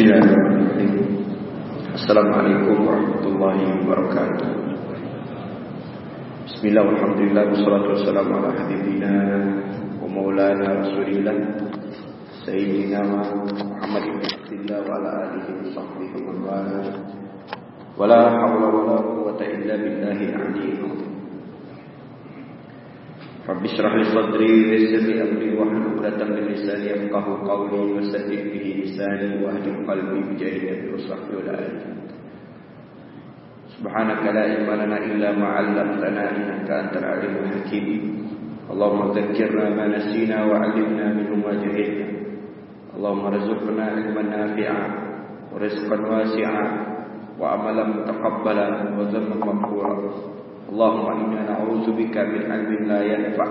Bismillahirrahmanirrahim. Assalamualaikum warahmatullahi wabarakatuh. Bismillah walhamdulillah wassalatu wassalamu ala habibina wa maulana rasulillah sayyidina Muhammad ibn Abdullah wa ala alihi wa sahbihi wa wala. Wala hawla wala quwwata illa billahi al-aliyyil. رب اشرح لي صدري ويسر لي أمري واحلل عقدة من لساني يفقهوا قولي وسدد به لساني واهدم قلبي بجاه النبي وصحبه سبحانك لا علم لنا إلا ما علمتنا إنك أنت العليم الحكيم. اللهم ذكرنا ما نسينا وعلمنا منه ما جهلنا. اللهم ارزقنا علما نافعا ورزقا واسعا وعملا متقبلا وذنبا مغفورا اللهم إنا نعوذ بك من علم لا ينفع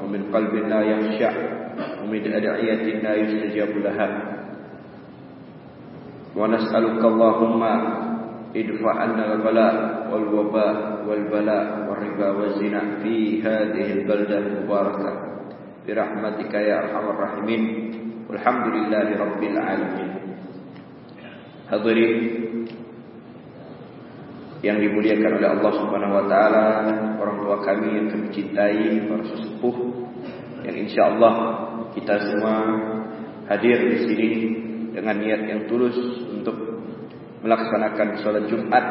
ومن قلب لا يخشع ومن أدعية لا يستجاب لها. ونسألك اللهم ادفع عنا البلاء والوباء والبلاء والربا والزنا في هذه البلدة المباركة. برحمتك يا أرحم الراحمين. والحمد لله رب العالمين. Hadirin yang dimuliakan oleh Allah Subhanahu wa taala, orang tua kami yang kami cintai, para sesepuh yang insya Allah kita semua hadir di sini dengan niat yang tulus untuk melaksanakan sholat Jumat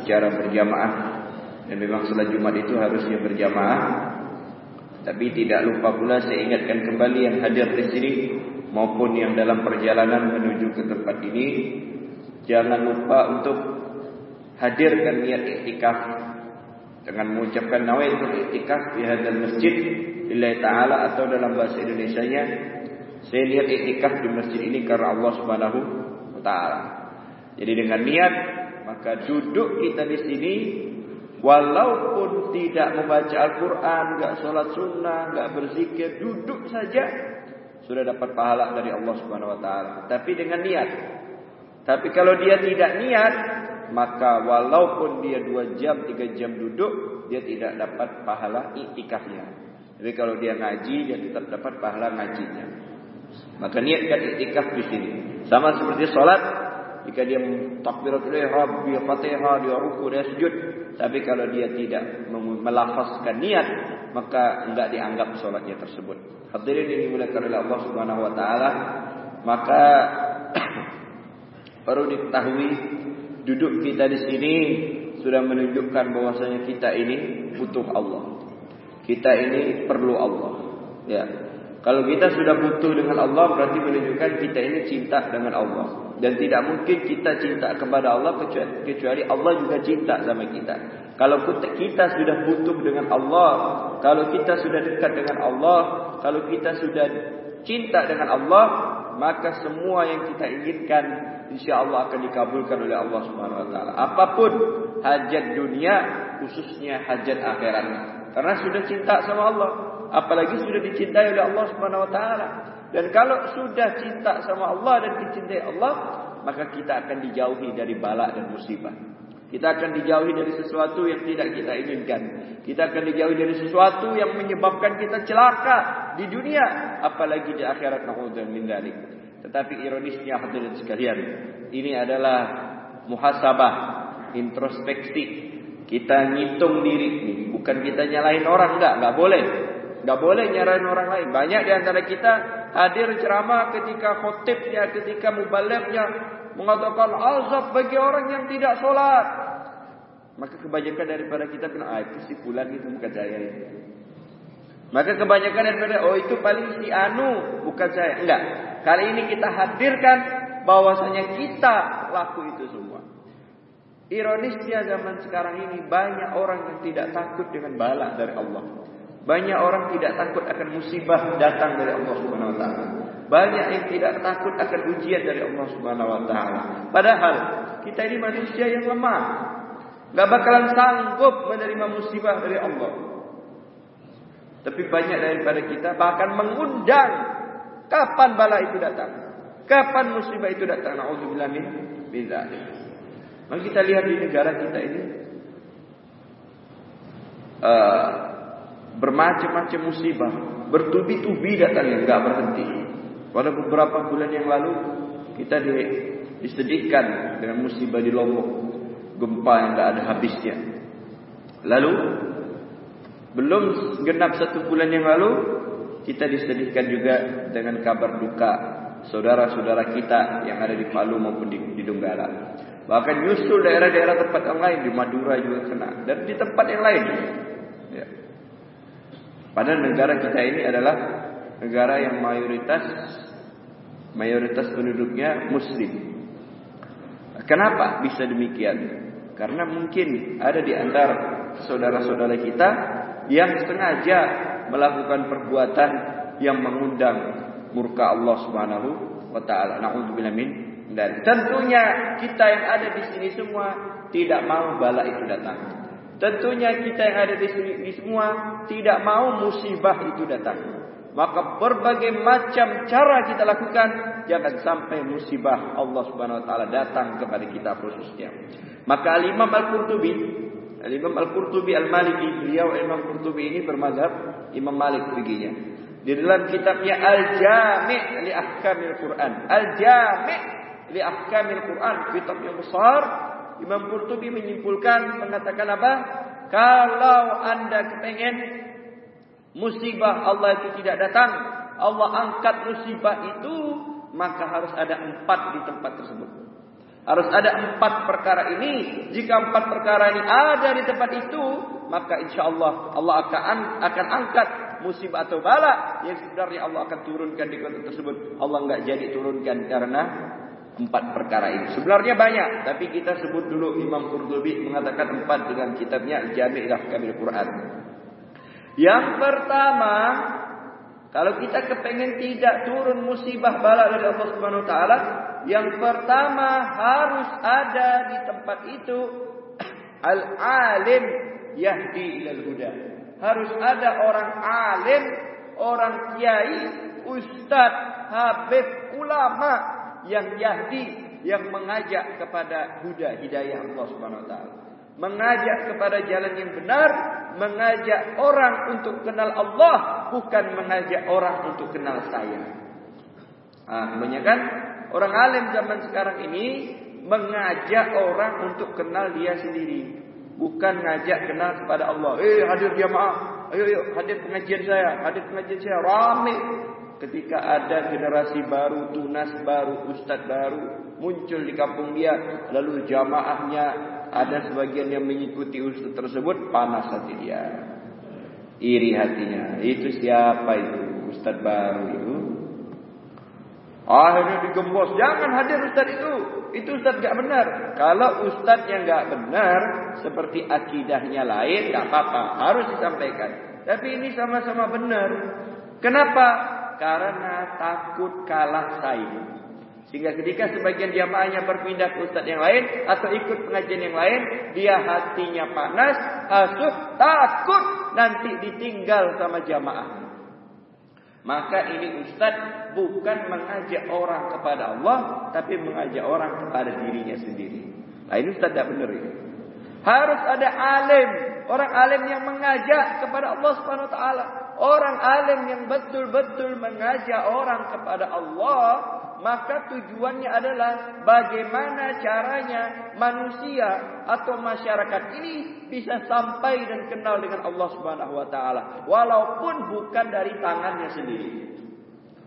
secara berjamaah. Dan memang sholat Jumat itu harusnya berjamaah. Tapi tidak lupa pula saya ingatkan kembali yang hadir di sini maupun yang dalam perjalanan menuju ke tempat ini jangan lupa untuk hadirkan niat iktikaf dengan mengucapkan nawaitul iktikaf di hadzal masjid lillahi taala atau dalam bahasa Indonesianya saya niat iktikaf di masjid ini karena Allah Subhanahu wa taala. Jadi dengan niat maka duduk kita di sini walaupun tidak membaca Al-Qur'an, enggak salat sunnah, enggak berzikir, duduk saja sudah dapat pahala dari Allah Subhanahu wa taala. Tapi dengan niat tapi kalau dia tidak niat, maka walaupun dia dua jam, tiga jam duduk, dia tidak dapat pahala iktikafnya. Tapi kalau dia ngaji, dia tetap dapat pahala ngajinya. Maka niatkan iktikaf di sini. Sama seperti sholat, jika dia takbiratul ihram, dia fatihah, dia ruku, dia sujud. Tapi kalau dia tidak melafazkan niat, maka enggak dianggap sholatnya tersebut. Hadirin ini dimuliakan oleh Allah Subhanahu wa taala, maka Perlu diketahui duduk kita di sini sudah menunjukkan bahwasanya kita ini butuh Allah. Kita ini perlu Allah. Ya. Kalau kita sudah butuh dengan Allah berarti menunjukkan kita ini cinta dengan Allah dan tidak mungkin kita cinta kepada Allah kecuali Allah juga cinta sama kita. Kalau kita sudah butuh dengan Allah, kalau kita sudah dekat dengan Allah, kalau kita sudah cinta dengan Allah, maka semua yang kita inginkan insya Allah akan dikabulkan oleh Allah Subhanahu Wa Taala. Apa pun hajat dunia, khususnya hajat akhirat, karena sudah cinta sama Allah, apalagi sudah dicintai oleh Allah Subhanahu Wa Taala. Dan kalau sudah cinta sama Allah dan dicintai Allah, maka kita akan dijauhi dari bala dan musibah. Kita akan dijauhi dari sesuatu yang tidak kita inginkan. Kita akan dijauhi dari sesuatu yang menyebabkan kita celaka di dunia, apalagi di akhirat. Nauzubillah min. Tetapi ironisnya hadirin sekalian, ini adalah muhasabah, introspeksi. Kita ngitung diri bukan kita nyalahin orang enggak, enggak boleh. Enggak boleh nyalahin orang lain. Banyak di antara kita hadir ceramah ketika khotibnya, ketika mubalighnya mengatakan azab bagi orang yang tidak sholat. Maka kebanyakan daripada kita bilang, ah itu si pulang itu bukan saya. Maka kebanyakan daripada, oh itu paling si Anu, bukan saya. Enggak. Kali ini kita hadirkan bahwasanya kita laku itu semua. Ironisnya zaman sekarang ini banyak orang yang tidak takut dengan bala dari Allah. Banyak orang tidak takut akan musibah datang dari Allah Subhanahu wa taala. Banyak yang tidak takut akan ujian dari Allah Subhanahu wa taala. Padahal kita ini manusia yang lemah. Gak bakalan sanggup menerima musibah dari Allah. Tapi banyak daripada kita bahkan mengundang kapan bala itu datang. Kapan musibah itu datang? Nauzubillah min. Mari kita lihat di negara kita ini uh, bermacam-macam musibah, bertubi-tubi datangnya nggak berhenti. Pada beberapa bulan yang lalu kita di disedihkan dengan musibah di Lombok, gempa yang tidak ada habisnya. Lalu belum genap satu bulan yang lalu kita disedihkan juga dengan kabar duka saudara-saudara kita yang ada di Palu maupun di, Donggala. Bahkan nyusul daerah-daerah tempat yang lain di Madura juga kena dan di tempat yang lain. Ya. Padahal negara kita ini adalah negara yang mayoritas mayoritas penduduknya Muslim. Kenapa bisa demikian? Karena mungkin ada di antara saudara-saudara kita yang sengaja melakukan perbuatan yang mengundang murka Allah Subhanahu wa taala. Nauzubillah min dan tentunya kita yang ada di sini semua tidak mau bala itu datang. Tentunya kita yang ada di sini semua tidak mau musibah itu datang. Maka berbagai macam cara kita lakukan jangan sampai musibah Allah Subhanahu wa taala datang kepada kita khususnya. Maka Imam Al-Qurtubi Al-Imam Al-Qurtubi Al-Maliki, beliau Imam Qurtubi ini bermazhab Imam Malik begini. Di dalam kitabnya Al-Jami' li Ahkamil Quran. Al-Jami' li Ahkamil Quran, kitab yang besar. Imam Qurtubi menyimpulkan mengatakan apa? Kalau Anda kepengen musibah Allah itu tidak datang, Allah angkat musibah itu, maka harus ada empat di tempat tersebut. Harus ada empat perkara ini. Jika empat perkara ini ada di tempat itu, maka insya Allah Allah akan akan angkat musibah atau bala yang sebenarnya Allah akan turunkan di kota tersebut. Allah nggak jadi turunkan karena empat perkara ini. Sebenarnya banyak, tapi kita sebut dulu Imam Qurtubi mengatakan empat dengan kitabnya Jami' Kamil Quran. Yang pertama, kalau kita kepengen tidak turun musibah bala dari Allah Subhanahu taala, yang pertama harus ada di tempat itu al-alim yahdi ilal huda. Harus ada orang alim, orang kiai, ustaz, habib, ulama yang yahdi, yang mengajak kepada huda hidayah Allah Subhanahu wa taala. Mengajak kepada jalan yang benar, mengajak orang untuk kenal Allah, bukan mengajak orang untuk kenal saya. Ah, kebanyakan Orang alim zaman sekarang ini mengajak orang untuk kenal dia sendiri. Bukan ngajak kenal kepada Allah. Eh hadir jamaah. Ayo yuk hadir pengajian saya. Hadir pengajian saya. Rame. Ketika ada generasi baru, tunas baru, ustadz baru. Muncul di kampung dia. Lalu jamaahnya ada sebagian yang mengikuti ustadz tersebut. Panas hati dia. Iri hatinya. Itu siapa itu? Ustadz baru itu. Akhirnya digembos. Jangan hadir ustaz itu. Itu ustaz gak benar. Kalau ustaz yang gak benar. Seperti akidahnya lain. Gak apa-apa. Harus disampaikan. Tapi ini sama-sama benar. Kenapa? Karena takut kalah saing. Sehingga ketika sebagian jamaahnya berpindah ke ustaz yang lain. Atau ikut pengajian yang lain. Dia hatinya panas. Asuh takut. Nanti ditinggal sama jamaah. Maka ini ustaz bukan mengajak orang kepada Allah, tapi mengajak orang kepada dirinya sendiri. Nah ini ustaz tidak benar ini. Harus ada alim, orang alim yang mengajak kepada Allah Subhanahu wa taala. Orang alim yang betul-betul mengajak orang kepada Allah, maka tujuannya adalah bagaimana caranya manusia atau masyarakat ini bisa sampai dan kenal dengan Allah Subhanahu wa taala walaupun bukan dari tangannya sendiri.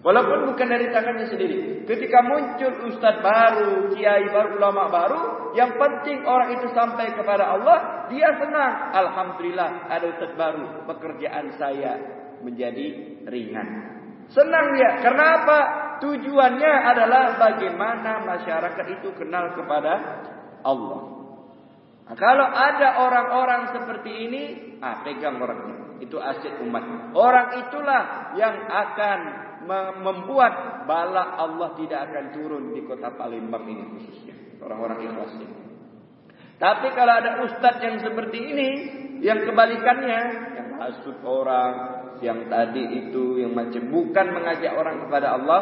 Walaupun bukan dari tangannya sendiri. Ketika muncul ustaz baru, kiai baru, ulama baru, yang penting orang itu sampai kepada Allah, dia senang. Alhamdulillah ada ustaz baru, pekerjaan saya menjadi ringan. Senang dia. Karena apa? Tujuannya adalah bagaimana masyarakat itu kenal kepada Allah. Nah, kalau ada orang-orang seperti ini, ah pegang orangnya. Itu aset umat. Orang itulah yang akan membuat bala Allah tidak akan turun di kota Palembang ini khususnya. Orang-orang ikhlas ini. Tapi kalau ada ustadz yang seperti ini, yang kebalikannya, yang hasut orang, yang tadi itu, yang macam bukan mengajak orang kepada Allah,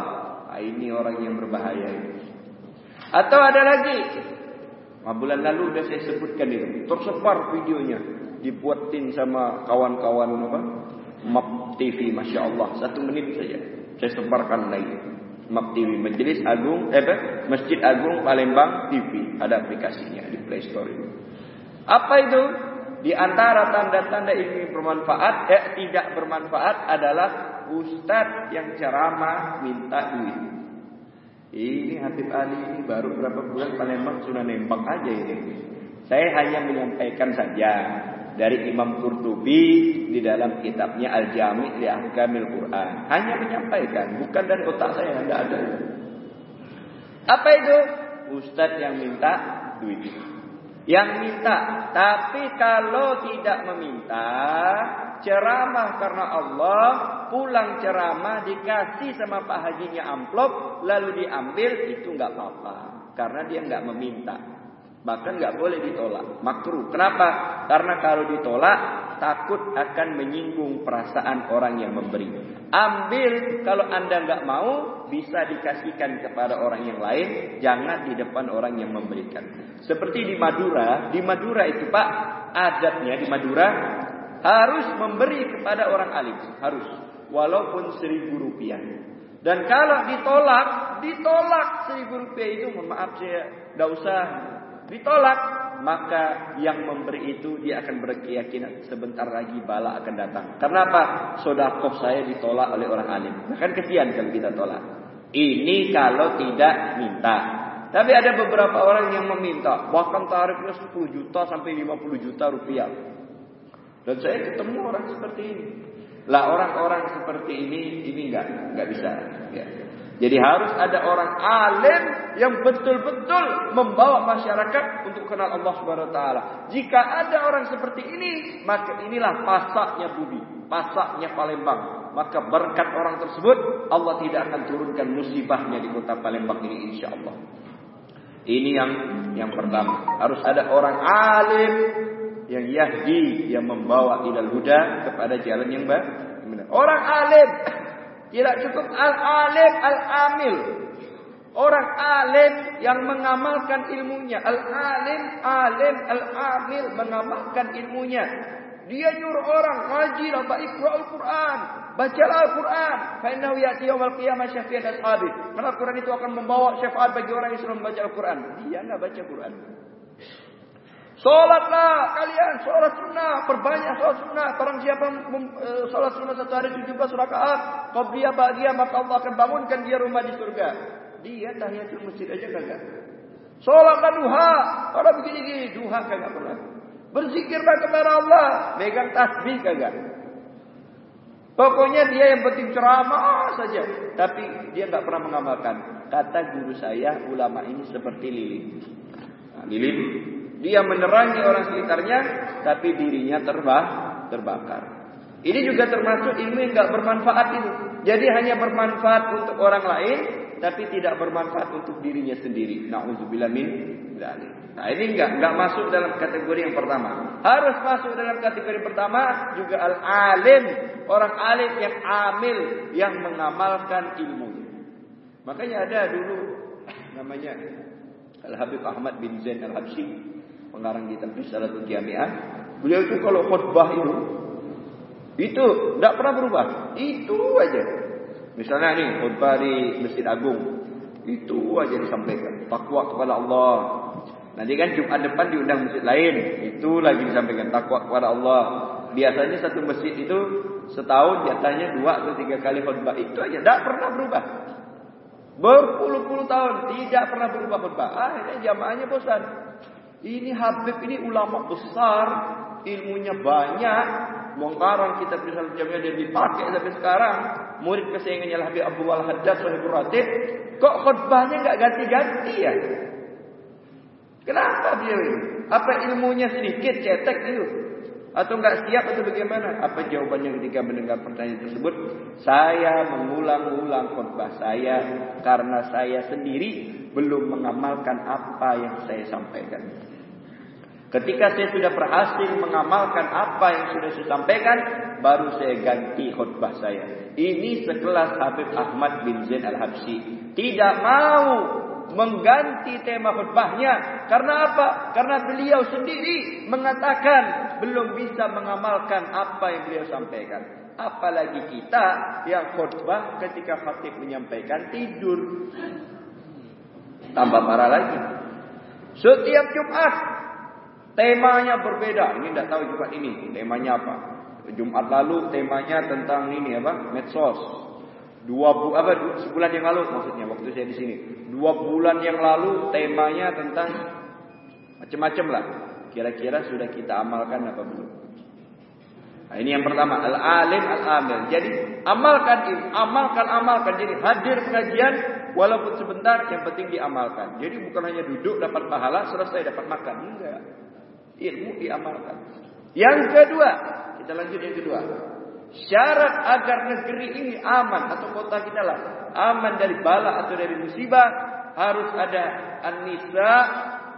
Nah, ini orang yang berbahaya. Atau ada lagi. Nah, bulan lalu sudah saya sebutkan itu. Tersebar videonya. Dibuatin sama kawan-kawan apa? Map TV, Masya Allah. Satu menit saja. Saya sebarkan lagi. Mak TV Majelis Agung eh Masjid Agung Palembang TV ada aplikasinya di Play Store ini. Apa itu? Di antara tanda-tanda ilmu bermanfaat eh tidak bermanfaat adalah ustadz yang ceramah minta duit. Ini Habib Ali ini baru berapa bulan Palembang sudah nembak aja ini. Saya hanya menyampaikan saja dari Imam Qurtubi di dalam kitabnya Al-Jami' li Ahkamil Quran. Hanya menyampaikan, bukan dari otak saya, tidak ada. Apa itu? Ustadz yang minta duit. Yang minta, tapi kalau tidak meminta, ceramah karena Allah, pulang ceramah dikasih sama Pak Hajinya amplop, lalu diambil, itu nggak apa-apa. Karena dia nggak meminta. Bahkan nggak boleh ditolak. Makruh. Kenapa? Karena kalau ditolak takut akan menyinggung perasaan orang yang memberi. Ambil kalau anda nggak mau bisa dikasihkan kepada orang yang lain. Jangan di depan orang yang memberikan. Seperti di Madura. Di Madura itu pak adatnya di Madura harus memberi kepada orang alim. Harus. Walaupun seribu rupiah. Dan kalau ditolak, ditolak seribu rupiah itu, maaf saya, tidak usah ditolak, maka yang memberi itu dia akan berkeyakinan sebentar lagi bala akan datang. Kenapa? Sodakoh saya ditolak oleh orang alim. Kan kesian kalau kita tolak. Ini kalau tidak minta. Tapi ada beberapa orang yang meminta, bahkan tarifnya 10 juta sampai 50 juta rupiah. Dan saya ketemu orang seperti ini. Lah orang-orang seperti ini ini enggak enggak bisa ya. Jadi harus ada orang alim yang betul-betul membawa masyarakat untuk kenal Allah Subhanahu wa taala. Jika ada orang seperti ini, maka inilah pasaknya budi, pasaknya Palembang. Maka berkat orang tersebut Allah tidak akan turunkan musibahnya di kota Palembang ini insya Allah. Ini yang yang pertama. Harus ada orang alim yang yahdi yang membawa ilal huda kepada jalan yang benar. Orang alim tidak cukup al-alim, al-amil. Orang alim yang mengamalkan ilmunya. Al-alim, alim, al-amil mengamalkan ilmunya. Dia nyuruh orang ngaji lah, ikra al-Quran. Bacalah Al-Quran. Fa'innahu ya'ti yawmal qiyamah syafi'at ashabi. Karena Al-Quran itu akan membawa syafaat bagi orang yang sudah membaca Al-Quran. Dia nggak baca Quran. Sholatlah kalian, sholat sunnah, perbanyak sholat sunnah. Barang siapa uh, sholat sunnah satu hari 17 rakaat, qabliyah bahagia maka Allah akan bangunkan dia rumah di surga. Dia tahiyatul masjid aja kagak. Sholatlah duha, kalau begini-gini duha kagak pernah. Berzikirlah kepada Allah, megang tasbih kagak. Pokoknya dia yang penting ceramah saja, tapi dia nggak pernah mengamalkan. Kata guru saya, ulama ini seperti lilin. Nah, lilin dia menerangi orang sekitarnya, tapi dirinya terbah, terbakar. Ini juga termasuk ilmu yang tidak bermanfaat itu. Jadi hanya bermanfaat untuk orang lain, tapi tidak bermanfaat untuk dirinya sendiri. Nauzubillah min Nah ini enggak enggak masuk dalam kategori yang pertama. Harus masuk dalam kategori pertama juga al-alim, orang alim yang amil yang mengamalkan ilmu. Makanya ada dulu namanya Al Habib Ahmad bin Zain Al Habsyi pengarang kitab Risalatul Jami'ah, beliau itu kalau khutbah itu itu tidak pernah berubah. Itu aja. Misalnya nih khutbah di Masjid Agung, itu aja disampaikan. Takwa kepada Allah. Nanti kan Jumat depan diundang masjid lain, itu lagi disampaikan takwa kepada Allah. Biasanya satu masjid itu setahun jatahnya dua atau tiga kali khutbah itu aja, tidak pernah berubah. Berpuluh-puluh tahun tidak pernah berubah khutbah. Akhirnya jamaahnya bosan. Ini Habib ini ulama besar, ilmunya banyak. Mongkarang kita bisa jamnya dia dipakai sampai sekarang. Murid kesayangannya Habib Abu Al Haddad Sahibul Ratib. Kok khutbahnya nggak ganti-ganti ya? Kenapa dia ini? Apa ilmunya sedikit cetek itu? Atau nggak siap atau bagaimana? Apa jawabannya ketika mendengar pertanyaan tersebut? Saya mengulang-ulang khutbah saya karena saya sendiri belum mengamalkan apa yang saya sampaikan. Ketika saya sudah berhasil mengamalkan apa yang sudah saya sampaikan, baru saya ganti khutbah saya. Ini sekelas Habib Ahmad bin Zain Al-Habsyi. Tidak mau mengganti tema khutbahnya. Karena apa? Karena beliau sendiri mengatakan belum bisa mengamalkan apa yang beliau sampaikan. Apalagi kita yang khutbah ketika khatib menyampaikan tidur. Tambah parah lagi. Setiap Jumat temanya berbeda. Ini tidak tahu Jumat ini temanya apa. Jumat lalu temanya tentang ini apa? Medsos. Dua bu apa sebulan yang lalu maksudnya waktu saya di sini. Dua bulan yang lalu temanya tentang macam-macam lah. Kira-kira sudah kita amalkan apa belum? Nah, ini yang pertama, al-alim al-amil. Jadi amalkan amalkan amalkan. Jadi hadir pengajian walaupun sebentar yang penting diamalkan. Jadi bukan hanya duduk dapat pahala selesai dapat makan. Enggak. Ilmu diamalkan. Yang kedua, kita lanjut yang kedua. Syarat agar negeri ini aman atau kota kita lah aman dari bala atau dari musibah harus ada an-nisa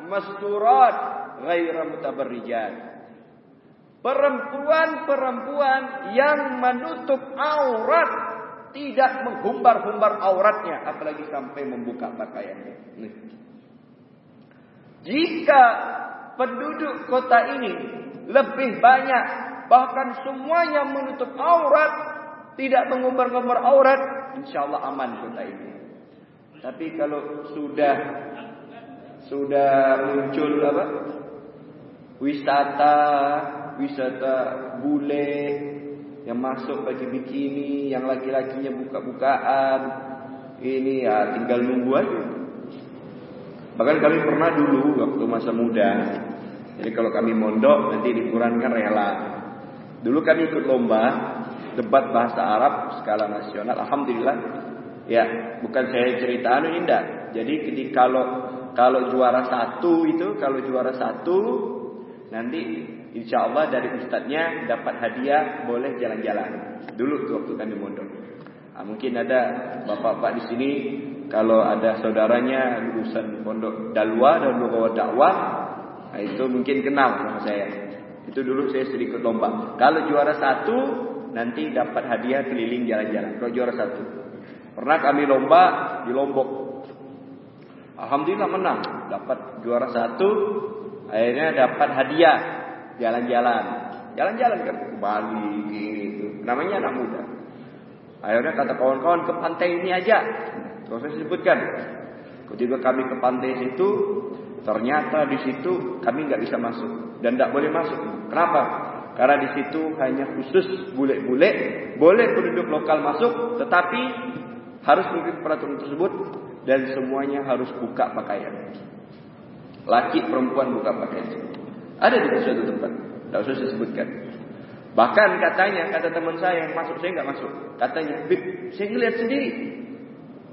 masturat ghaira mutabarrijat. Perempuan-perempuan yang menutup aurat tidak menghumbar-humbar auratnya apalagi sampai membuka pakaiannya. Jika penduduk kota ini lebih banyak bahkan semuanya menutup aurat tidak mengumbar-ngumbar aurat insyaallah aman kota ini. Tapi kalau sudah sudah muncul apa? Wisata, wisata bule yang masuk bagi bikini, yang laki-lakinya buka-bukaan. Ini ya tinggal nunggu aja. Bahkan kami pernah dulu waktu masa muda. Jadi kalau kami mondok nanti dikurankan rela. Dulu kami ikut lomba debat bahasa Arab skala nasional. Alhamdulillah. Ya, bukan saya cerita anu ini enggak. Jadi kalau kalau juara satu itu, kalau juara satu nanti insya Allah dari ustadznya dapat hadiah boleh jalan-jalan. Dulu tuh waktu kami mondok. Nah, mungkin ada bapak-bapak di sini kalau ada saudaranya lulusan pondok dalwa dan lugawa dakwah, nah itu mungkin kenal sama saya. Itu dulu saya sedikit lomba. Kalau juara satu nanti dapat hadiah keliling jalan-jalan. Kalau juara satu. Pernah kami lomba di Lombok. Alhamdulillah menang. Dapat juara satu. Akhirnya dapat hadiah jalan-jalan. Jalan-jalan kan ke Bali gitu. Namanya anak muda. Akhirnya kata kawan-kawan ke pantai ini aja. Terus saya sebutkan. Ketika kami ke pantai situ, ternyata di situ kami nggak bisa masuk dan tidak boleh masuk. Kenapa? Karena di situ hanya khusus bule-bule, boleh penduduk lokal masuk, tetapi harus mengikuti peraturan tersebut dan semuanya harus buka pakaian. Laki perempuan buka pakaian. Ada di suatu tempat, tidak usah saya sebutkan. Bahkan katanya, kata teman saya yang masuk, saya nggak masuk. Katanya, Bib, saya ngeliat sendiri.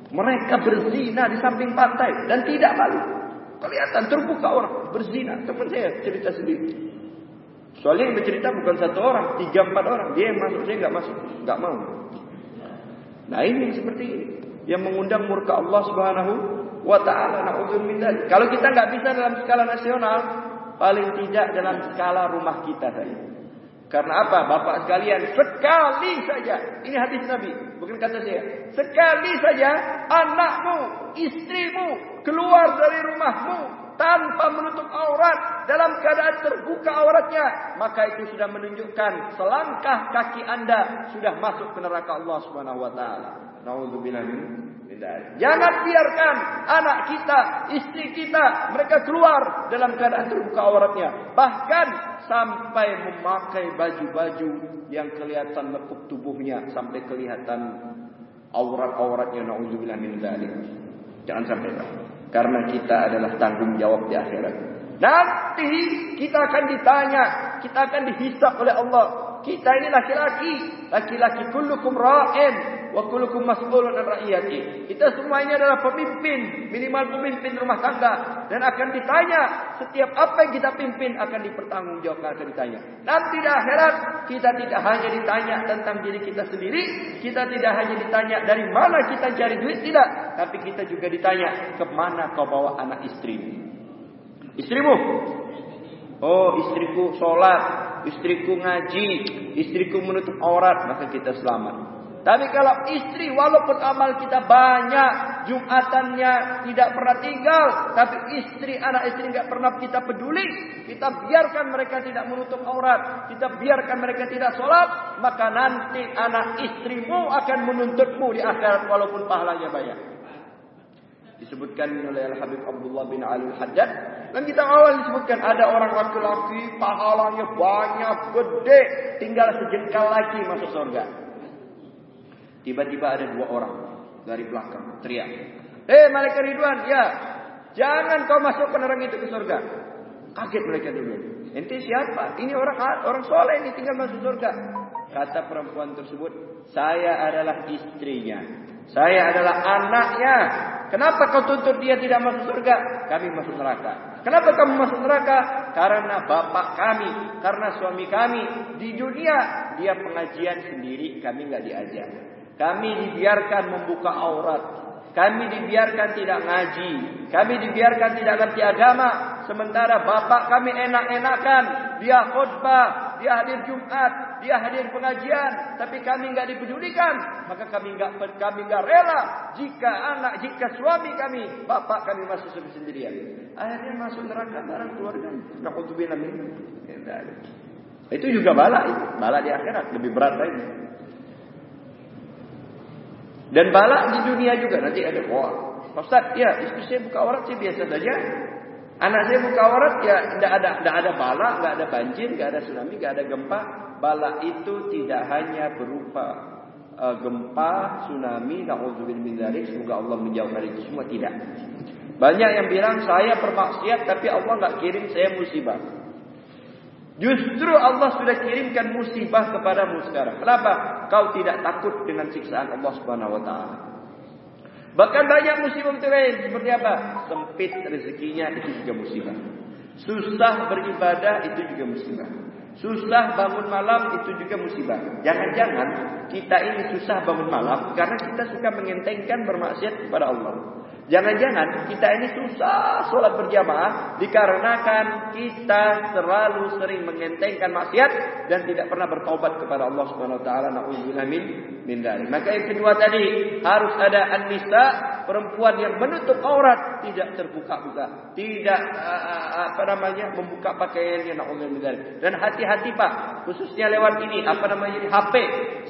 Mereka berzina di samping pantai dan tidak malu. Kelihatan terbuka orang berzina. Teman saya cerita sendiri. Soalnya yang bercerita bukan satu orang, tiga empat orang. Dia yang masuk, saya nggak masuk, nggak mau. Nah ini seperti ini yang mengundang murka Allah Subhanahu wa taala. Kalau kita nggak bisa dalam skala nasional, paling tidak dalam skala rumah kita saja. Karena apa? Bapak sekalian, sekali saja. Ini hadis Nabi, bukan kata saya. Sekali saja anakmu, istrimu keluar dari rumahmu tanpa menutup aurat dalam keadaan terbuka auratnya maka itu sudah menunjukkan selangkah kaki Anda sudah masuk ke neraka Allah Subhanahu wa taala. Jangan biarkan anak kita, istri kita mereka keluar dalam keadaan terbuka auratnya. Bahkan sampai memakai baju-baju yang kelihatan lekuk tubuhnya sampai kelihatan aurat-auratnya naudzubillah min dzalik. Jangan sampai karena kita adalah tanggung jawab di akhirat. Nanti kita akan ditanya, kita akan dihisap oleh Allah. Kita ini laki-laki, laki-laki kullukum ra'in wa kullukum mas'ulun an ra'iyati. Kita semua ini adalah pemimpin, minimal pemimpin rumah tangga dan akan ditanya setiap apa yang kita pimpin akan dipertanggungjawabkan akan ditanya. Nanti di akhirat kita tidak hanya ditanya tentang diri kita sendiri, kita tidak hanya ditanya dari mana kita cari duit tidak, tapi kita juga ditanya ke mana kau bawa anak istrimu. Istrimu Oh istriku sholat Istriku ngaji Istriku menutup aurat Maka kita selamat Tapi kalau istri walaupun amal kita banyak, jumatannya tidak pernah tinggal, tapi istri anak istri nggak pernah kita peduli, kita biarkan mereka tidak menutup aurat, kita biarkan mereka tidak sholat, maka nanti anak istrimu akan menuntutmu di akhirat walaupun pahalanya banyak. Disebutkan oleh Al Habib Abdullah bin Al-Haddad dan kita awal disebutkan ada orang laki-laki pahalanya banyak, gede, tinggal sejengkal lagi masuk surga. Tiba-tiba ada dua orang dari belakang teriak. Hei malaikat Ridwan, ya. Jangan kau masukkan orang itu ke surga. Kaget mereka dulu. Ente siapa? Ini orang orang soleh ini tinggal masuk surga. Kata perempuan tersebut, saya adalah istrinya. Saya adalah anaknya. Kenapa kau tuntut dia tidak masuk surga? Kami masuk neraka. Kenapa kamu masuk neraka? Karena bapak kami, karena suami kami di dunia dia pengajian sendiri, kami nggak diajar. Kami dibiarkan membuka aurat. Kami dibiarkan tidak ngaji. Kami dibiarkan tidak ngerti agama. Sementara bapak kami enak-enakan. Dia khutbah. Dia hadir Jumat. Dia hadir pengajian. Tapi kami nggak dipedulikan. Maka kami nggak kami nggak rela. Jika anak, jika suami kami, bapak kami masuk sendirian. Akhirnya masuk neraka barang keluarga. Naudzubillah min. Itu juga bala itu. Bala di akhirat lebih berat lagi. Dan balak di dunia juga nanti ada wah. Ustaz, ya istri saya buka aurat sih biasa saja. Anak saya buka aurat ya tidak ada tidak ada balak, nggak ada banjir, nggak ada tsunami, nggak ada gempa. Balak itu tidak hanya berupa uh, gempa, tsunami, naudzubillah min dzalik, semoga Allah menjauhkan itu semua tidak. Banyak yang bilang saya bermaksiat tapi Allah nggak kirim saya musibah. Justru Allah sudah kirimkan musibah kepadamu sekarang. Kenapa? Kau tidak takut dengan siksaan Allah Subhanahu wa taala. Bahkan banyak musibah itu lain seperti apa? Sempit rezekinya itu juga musibah. Susah beribadah itu juga musibah. Susah bangun malam itu juga musibah. Jangan-jangan kita ini susah bangun malam karena kita suka mengentengkan bermaksiat kepada Allah. Jangan-jangan kita ini susah sholat berjamaah dikarenakan kita terlalu sering mengentengkan maksiat dan tidak pernah bertobat kepada Allah Subhanahu wa taala. Nauzubillah min min Maka yang kedua tadi harus ada an-nisa perempuan yang menutup aurat tidak terbuka-buka, tidak apa namanya membuka pakaiannya nauzubillah min Dan hati-hati Pak, khususnya lewat ini apa namanya HP,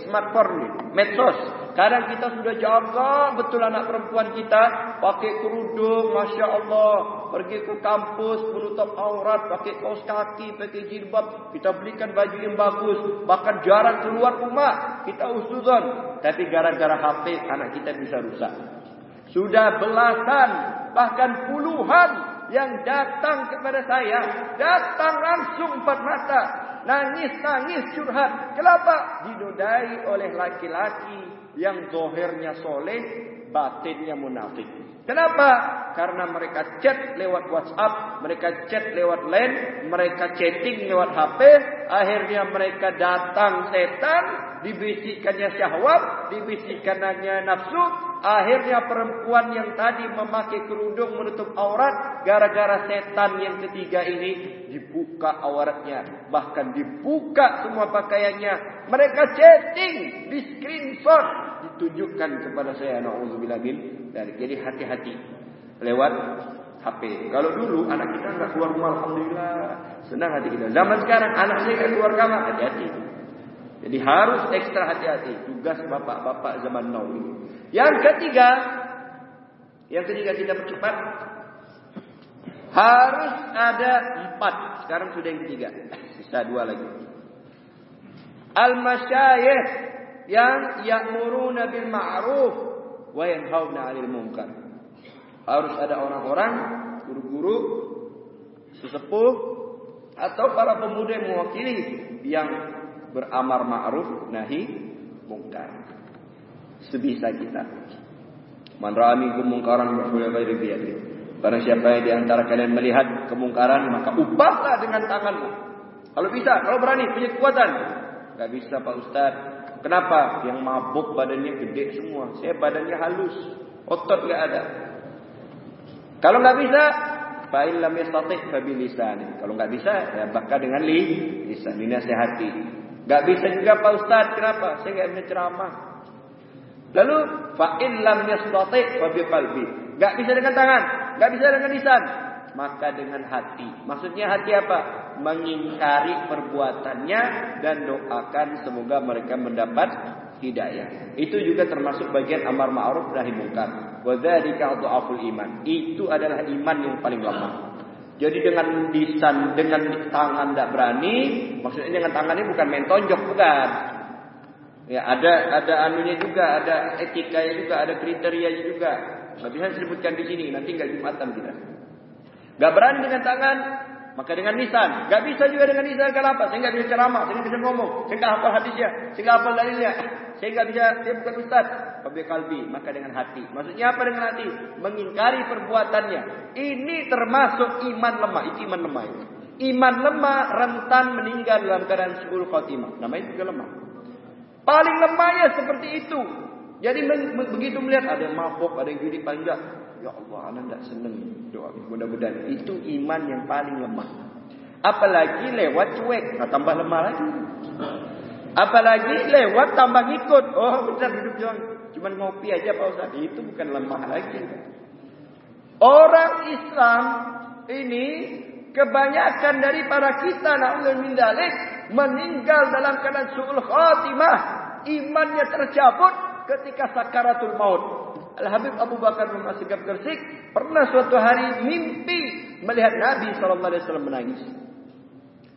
smartphone, medsos. Kadang kita sudah jaga betul anak perempuan kita pakai kerudung, masya Allah, pergi ke kampus menutup aurat, pakai kaos kaki, pakai jilbab, kita belikan baju yang bagus, bahkan jarang keluar rumah, kita usudzon. Tapi gara-gara HP anak kita bisa rusak. Sudah belasan, bahkan puluhan yang datang kepada saya, datang langsung empat mata, nangis-nangis curhat. Kenapa? Dinodai oleh laki-laki yang zohirnya soleh, batinnya munafik. Kenapa? Karena mereka chat lewat WhatsApp, mereka chat lewat LAN, mereka chatting lewat HP, akhirnya mereka datang setan, dibisikkannya syahwat, dibisikkannya nafsu, akhirnya perempuan yang tadi memakai kerudung menutup aurat, gara-gara setan yang ketiga ini dibuka auratnya, bahkan dibuka semua pakaiannya. Mereka chatting, di screenshot, ditunjukkan kepada saya naudzubillah min dari jadi hati-hati lewat HP. Kalau dulu anak kita nggak keluar rumah alhamdulillah senang hati kita. Zaman sekarang anak saya nggak keluar kamar hati-hati. Jadi harus ekstra hati-hati tugas bapak-bapak zaman now ini. Yang ketiga, yang ketiga kita percepat harus ada empat. Sekarang sudah yang ketiga, sisa dua lagi. Al-masyayikh yang ya'muruna bil ma'ruf wa yanhauna 'anil munkar. Harus ada orang-orang, guru-guru, sesepuh atau para pemuda yang mewakili yang beramar ma'ruf nahi munkar. Sebisa kita. Man ra'a minkum munkaran falyughayyir bi yadihi. Barang siapa yang di antara kalian melihat kemungkaran maka ubahlah dengan tanganmu. Kalau bisa, kalau berani, punya kekuatan. Gak bisa Pak Ustaz, Kenapa? Yang mabuk badannya gede semua. Saya badannya halus. Otot nggak ada. Kalau nggak bisa, fa'ilam yastatih fabilisani. Kalau nggak bisa, ya bakal dengan li, lisan. Ini nasihati. Nggak bisa juga Pak Ustaz. Kenapa? Saya nggak bisa ceramah. Lalu fa in lam yastati fa qalbi. Enggak bisa dengan tangan, enggak bisa dengan lisan, maka dengan hati. Maksudnya hati apa? Mengingkari perbuatannya dan doakan semoga mereka mendapat hidayah. Itu juga termasuk bagian amar ma'ruf nahi munkar. Wa dzalika iman. Itu adalah iman yang paling lemah. Jadi dengan lisan, dengan tangan tidak berani, maksudnya dengan tangannya bukan main tonjok, bukan. Ya ada ada anunya juga, ada etikanya juga, ada kriterianya juga. Nggak bisa disebutkan di sini, nanti nggak jumatan kita. Gak berani dengan tangan, maka dengan lisan. Gak bisa juga dengan lisan kenapa? Saya nggak bisa ceramah, saya nggak bisa ngomong, saya nggak hafal hadisnya, saya nggak hafal dalilnya, saya nggak bisa, saya bukan ustaz. Tapi kalbi, maka dengan hati. Maksudnya apa dengan hati? Mengingkari perbuatannya. Ini termasuk iman lemah. Itu iman lemah. Itu. Iman lemah rentan meninggal dalam keadaan suul khotimah. Namanya juga lemah. Paling lemahnya seperti itu. Jadi begitu melihat ada yang mabuk, ada yang paling enggak. Ya Allah, anda tidak senang doa. Mudah-mudahan itu iman yang paling lemah. Apalagi lewat cuek, nah, tambah lemah lagi. Apalagi lewat tambah ngikut. Oh, benar hidup jangan cuma ngopi aja Pak Ustaz. Itu bukan lemah lagi. Orang Islam ini kebanyakan dari para kita na'udzubillah meninggal dalam keadaan su'ul khatimah. Imannya tercabut ketika sakaratul maut. Al-Habib Abu Bakar bin Asyikab Gersik pernah suatu hari mimpi melihat Nabi SAW menangis.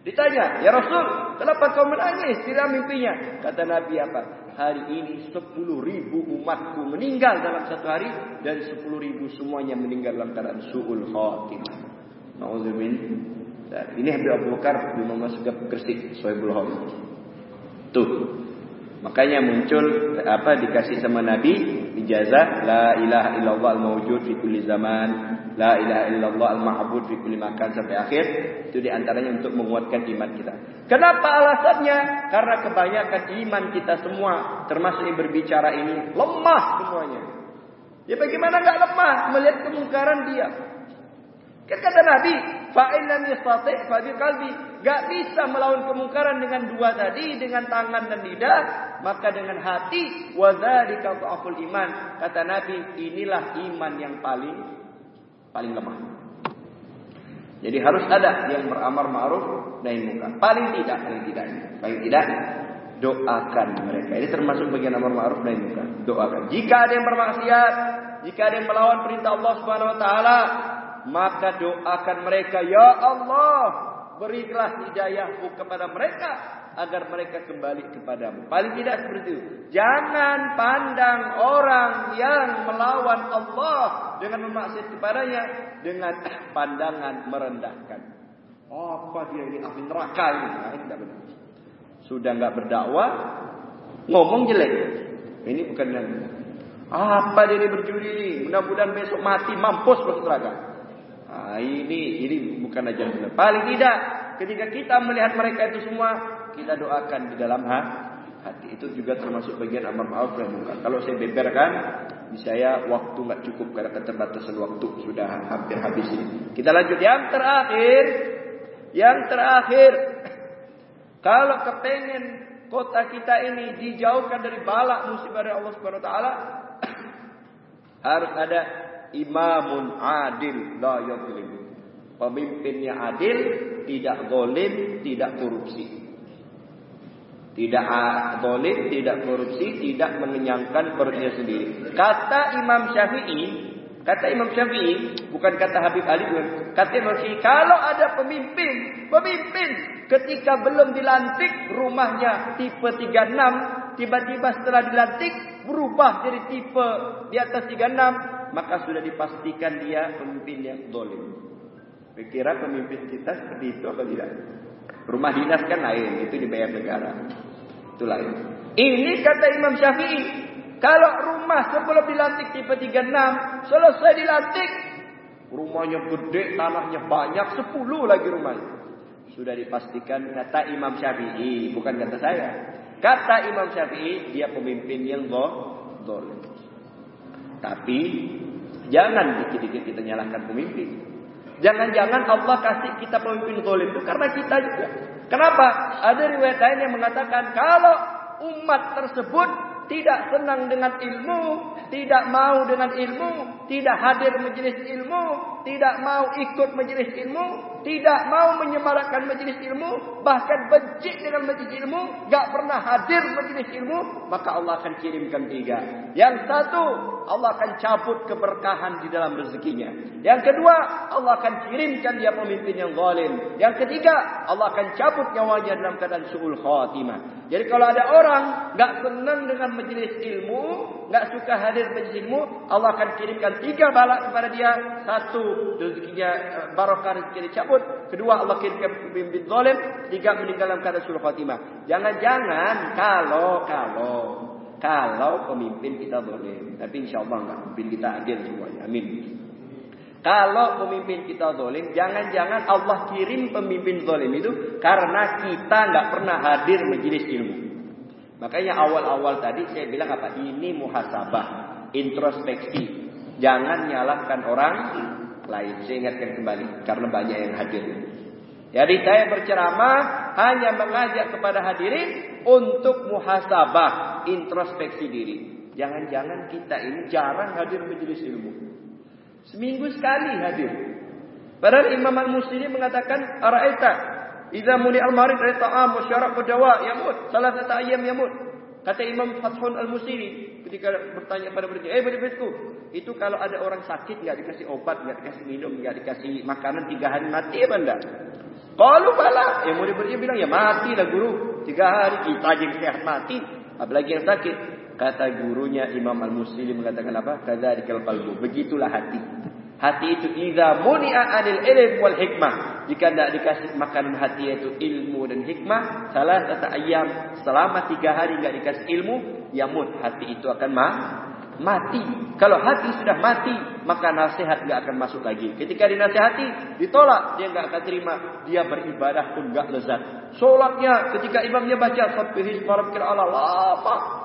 Ditanya, ya Rasul, kenapa kau menangis? Tidak mimpinya. Kata Nabi apa? Hari ini sepuluh ribu umatku meninggal dalam satu hari. Dan sepuluh ribu semuanya meninggal dalam keadaan su'ul khatimah. Na'udzubillah. Ini Habib Abu Bakar bin Asyikab Gersik. Sohibul. Tuh. Makanya muncul apa dikasih sama Nabi ijazah la ilaha illallah al-mawjud fi kulli zaman, la ilaha illallah al-ma'bud fi kulli makan sampai akhir. Itu di antaranya untuk menguatkan iman kita. Kenapa alasannya? Karena kebanyakan iman kita semua termasuk yang berbicara ini lemah semuanya. Ya bagaimana enggak lemah melihat kemungkaran dia? Kan kata Nabi, fa'in lam yastati' fa qalbi. Gak bisa melawan kemungkaran dengan dua tadi, dengan tangan dan lidah, maka dengan hati. Wadzalika dhaful iman. Kata Nabi, inilah iman yang paling paling lemah. Jadi harus ada yang beramar ma'ruf nahi munkar. Paling tidak, paling tidak, paling tidak doakan mereka. Ini termasuk bagian amar ma'ruf nahi munkar. Doakan. Jika ada yang bermaksiat, jika ada yang melawan perintah Allah Subhanahu wa taala, maka doakan mereka, ya Allah, berilah hidayahmu kepada mereka agar mereka kembali kepadamu. Paling tidak seperti itu. Jangan pandang orang yang melawan Allah dengan memaksud kepadanya dengan pandangan merendahkan. Apa dia ini ahli neraka ini? Nah, tidak benar. Sudah nggak berdakwah, ngomong jelek. Ini bukan yang apa dia ini berjudi ini? Mudah-mudahan besok mati mampus neraka. Nah, ini ini bukan ajaran benar. Paling tidak ketika kita melihat mereka itu semua, kita doakan di dalam hati. Itu juga termasuk bagian amar ma'ruf nahi munkar. Kalau saya beberkan, saya waktu nggak cukup karena keterbatasan waktu sudah hampir habis ini. Kita lanjut yang terakhir. Yang terakhir, kalau kepengen kota kita ini dijauhkan dari balak musibah dari Allah Subhanahu wa taala, harus ada imamun adil la yadlim. Pemimpinnya adil, tidak zalim, tidak korupsi. Tidak zalim, tidak korupsi, tidak mengenyangkan perutnya sendiri. Kata Imam Syafi'i, kata Imam Syafi'i, bukan kata Habib Ali, kata Imam Syafi'i, kalau ada pemimpin, pemimpin ketika belum dilantik rumahnya tipe 36, tiba-tiba setelah dilantik berubah jadi tipe di atas 36, maka sudah dipastikan dia pemimpin yang dolim. Pikirkan pemimpin kita seperti itu atau tidak? Rumah dinas kan lain, itu dibayar negara. Itu lain. Ini kata Imam Syafi'i, kalau rumah sebelum dilantik tipe 36, selesai dilantik, rumahnya gede, tanahnya banyak, 10 lagi rumahnya. Sudah dipastikan kata Imam Syafi'i, bukan kata saya. Kata Imam Syafi'i, dia pemimpin yang dolim. Tapi jangan dikit-dikit kita nyalahkan pemimpin. Jangan-jangan Allah kasih kita pemimpin zalim itu karena kita juga. Kenapa? Ada riwayat lain yang mengatakan kalau umat tersebut tidak senang dengan ilmu, tidak mau dengan ilmu, tidak hadir majelis ilmu, tidak mau ikut majelis ilmu, tidak mau menyemarakkan majelis ilmu, bahkan benci dengan majelis ilmu, gak pernah hadir majelis ilmu, maka Allah akan kirimkan tiga. Yang satu, Allah akan cabut keberkahan di dalam rezekinya. Yang kedua, Allah akan kirimkan dia pemimpin yang zalim. Yang ketiga, Allah akan cabut nyawanya dalam keadaan suul khatimah. Jadi kalau ada orang gak senang dengan majelis ilmu, gak suka hadir majelis ilmu, Allah akan kirimkan tiga balak kepada dia. Satu, rezekinya eh, barokah rezekinya cabut cabut. Kedua Allah kirimkan pemimpin zalim. Tiga meninggal dalam keadaan suruh khatimah. Jangan-jangan kalau kalau kalau pemimpin kita zalim. Tapi insya Allah enggak. Pemimpin kita adil semuanya. Amin. Kalau pemimpin kita zalim, jangan-jangan Allah kirim pemimpin zalim itu karena kita nggak pernah hadir majelis ilmu. Makanya awal-awal tadi saya bilang apa? Ini muhasabah, introspeksi. Jangan nyalahkan orang lain. Saya ingatkan kembali karena banyak yang hadir. Jadi saya berceramah hanya mengajak kepada hadirin untuk muhasabah, introspeksi diri. Jangan-jangan kita ini jarang hadir majelis ilmu. Seminggu sekali hadir. Padahal Imam Al-Muslim mengatakan, "Ara'aita idza muni al-marid ta'am wa syarab wa dawa yamut, salah satu ayam yamut." Kata Imam Fathun Al-Musiri ketika bertanya pada muridnya, "Eh murid-muridku, itu kalau ada orang sakit nggak dikasih obat, nggak dikasih minum, nggak dikasih makanan tiga hari mati apa enggak?" Kalau bala, yang murid-muridnya bilang, "Ya mati lah guru, tiga hari kita aja yang sehat mati, apalagi yang sakit." Kata gurunya Imam Al-Musili mengatakan apa? Kadzzalikal qalbu. Begitulah hati. Hati itu idza muni'a anil ilm wal hikmah. Jika tidak dikasih makan hati itu ilmu dan hikmah, salah kata ayam selama tiga hari tidak dikasih ilmu, yamut hati itu akan ma mati. Kalau hati sudah mati, maka nasihat tidak akan masuk lagi. Ketika dinasihati, ditolak, dia tidak akan terima. Dia beribadah pun tidak lezat. Solatnya ketika imamnya baca sabihis rabbikal ala lama.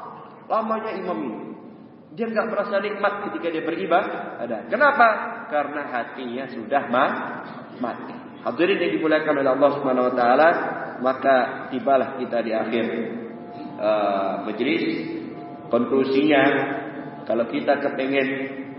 Lamanya imam ini. Dia nggak merasa nikmat ketika dia beribadah. Ada. Kenapa? Karena hatinya sudah mati. Hadirin yang dimuliakan oleh Allah Subhanahu wa taala, maka tibalah kita di akhir uh, majelis. Konklusinya, kalau kita kepengen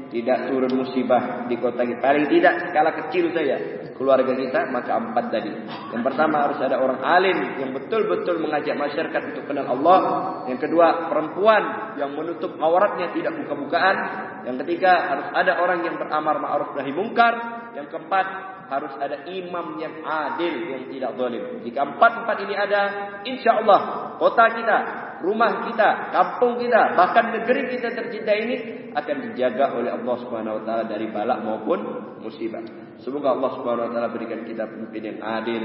tidak turun musibah di kota kita, paling tidak skala kecil saja keluarga kita, maka empat tadi. Yang pertama harus ada orang alim yang betul-betul mengajak masyarakat untuk kenal Allah. Yang kedua, perempuan yang menutup auratnya tidak buka-bukaan. Yang ketiga, harus ada orang yang beramar ma'ruf nahi mungkar. Yang keempat, harus ada imam yang adil yang tidak zalim. Jika empat-empat ini ada, insya Allah kota kita, rumah kita, kampung kita, bahkan negeri kita tercinta ini akan dijaga oleh Allah Subhanahu wa taala dari balak maupun musibah. Semoga Allah Subhanahu wa taala berikan kita pemimpin yang adil.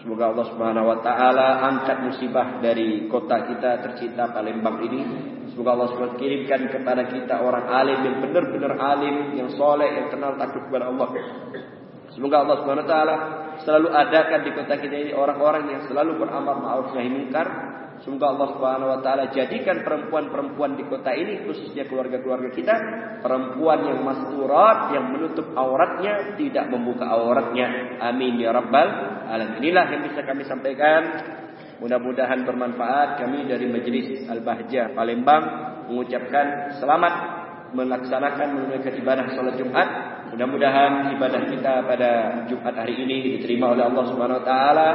Semoga Allah Subhanahu wa taala angkat musibah dari kota kita tercinta Palembang ini. Semoga Allah SWT kirimkan kepada kita orang alim yang benar-benar alim, yang soleh, yang kenal takut kepada Allah. Semoga Allah Subhanahu wa taala selalu adakan di kota kita ini orang-orang yang selalu beramal ma'ruf nahi munkar. Semoga Allah Subhanahu wa taala jadikan perempuan-perempuan di kota ini khususnya keluarga-keluarga kita perempuan yang masturat yang menutup auratnya tidak membuka auratnya. Amin ya rabbal alamin. Inilah yang bisa kami sampaikan. Mudah-mudahan bermanfaat. Kami dari Majelis Al-Bahjah Palembang mengucapkan selamat melaksanakan menunaikan ibadah salat Jumat Mudah-mudahan ibadah kita pada Jumat hari ini diterima oleh Allah Subhanahu wa taala.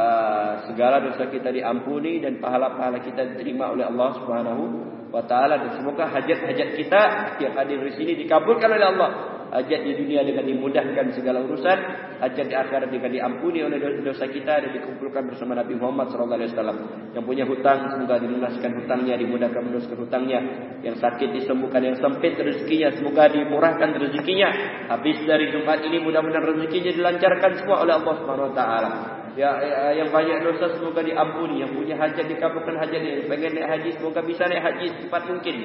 Uh, segala dosa kita diampuni dan pahala-pahala kita diterima oleh Allah Subhanahu wa taala dan semoga hajat-hajat kita yang hadir di sini dikabulkan oleh Allah hajat di dunia dengan dimudahkan segala urusan, hajat di akhirat dengan diampuni oleh dosa kita dan dikumpulkan bersama Nabi Muhammad SAW. Yang punya hutang semoga dilunaskan hutangnya, dimudahkan melunaskan hutangnya. Yang sakit disembuhkan, yang sempit rezekinya semoga dimurahkan rezekinya. Habis dari Jumat ini mudah-mudahan rezekinya dilancarkan semua oleh Allah Subhanahu Wa Taala. Ya, ya, yang banyak dosa semoga diampuni, yang punya hajat dikabulkan hajatnya, yang pengen naik haji semoga bisa naik haji secepat mungkin.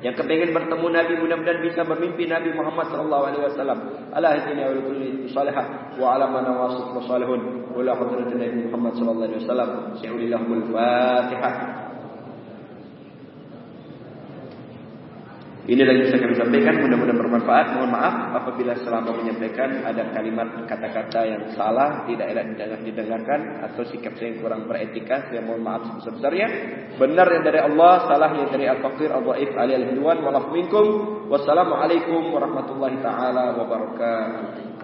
Yang kepengen bertemu Nabi mudah-mudahan bisa bermimpi Nabi Muhammad sallallahu alaihi wasallam. Ala hadina wa kulli salihah wa ala man wasif wa salihun wa la hadratin Nabi Muhammad sallallahu alaihi wasallam. Sa'ulillahul Fatihah. Inilah yang bisa kami sampaikan. Mudah-mudahan bermanfaat. Mohon maaf apabila selama menyampaikan ada kalimat kata-kata yang salah, tidak enak didengarkan atau sikap saya yang kurang beretika. Saya mohon maaf sebesar-besarnya. Benar yang dari Allah, salah yang dari Al-Faqir, Al-Dhaif, Ali Al-Hidwan. Wassalamualaikum warahmatullahi taala wabarakatuh.